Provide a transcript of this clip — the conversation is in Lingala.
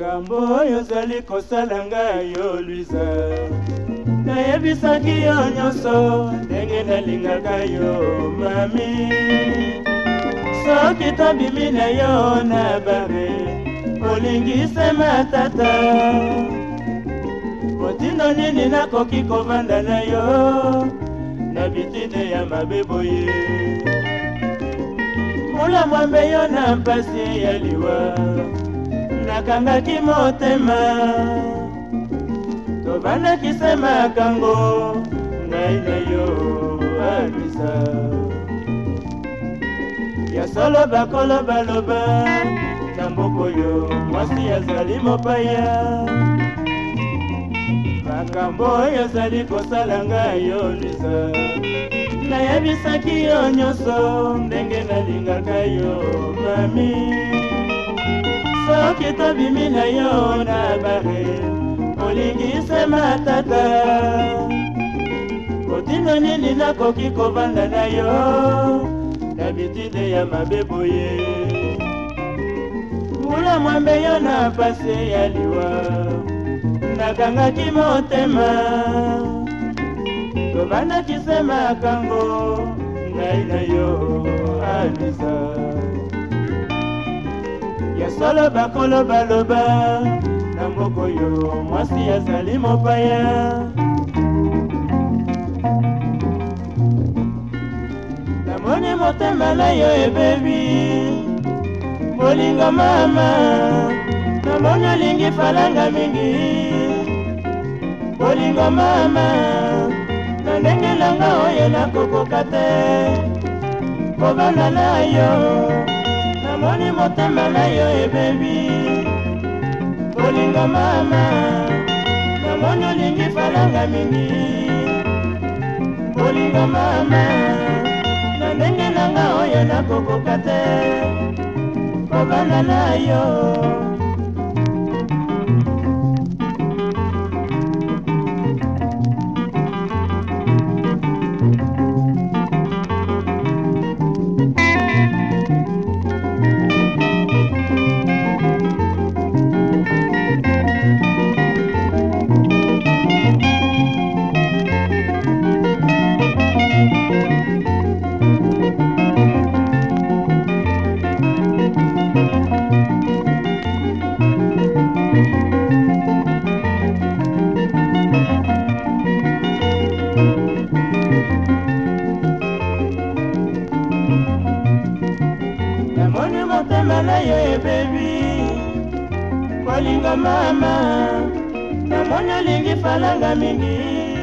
makambo oyo ozali kosala ngai yo luisa nayebisaki yo nyonso ndenge nalingaka yo mami soki tobimi na yo na bare olingise matata motindo nini nakoki kovanda na yo na bitite ya mabe boye mbula mwambe yo na mpasi ya liwa nakangaki motema tobandaki se makango ngai na yo alisa ya solo bakolo baloba na mboka oyo mwasi azali mopaya makambo oyo ezali kosala ngai yo lisa nayebisaki yo nyonso ndenge nalingaka yo mami soki tobimi na yo na bare olingise matata kotindo nini nakoki kovanda na yo na bitide ya mabe boye mbula mwambe yo na pase ya liwa nakangaki motema tobandaki se makango ngai na yo alisa solo bakolobaloba na mboka oyo mwasi azali mopaya namoni motema na yo ebebi bolingo mama namoni olingi falanga mingi bolingo mama na ndenge nanga oyo nakokoka te kobanda na yo namoni motema na yo ebebi bolingo mama namoni olingi falanga mingi bolingo mama na ndenge nanga oyo nakokoka te kobanda na yo motema na yo ebebi kolinga mama namoni olingi falanga mingi